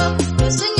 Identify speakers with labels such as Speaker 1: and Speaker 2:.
Speaker 1: You're singing.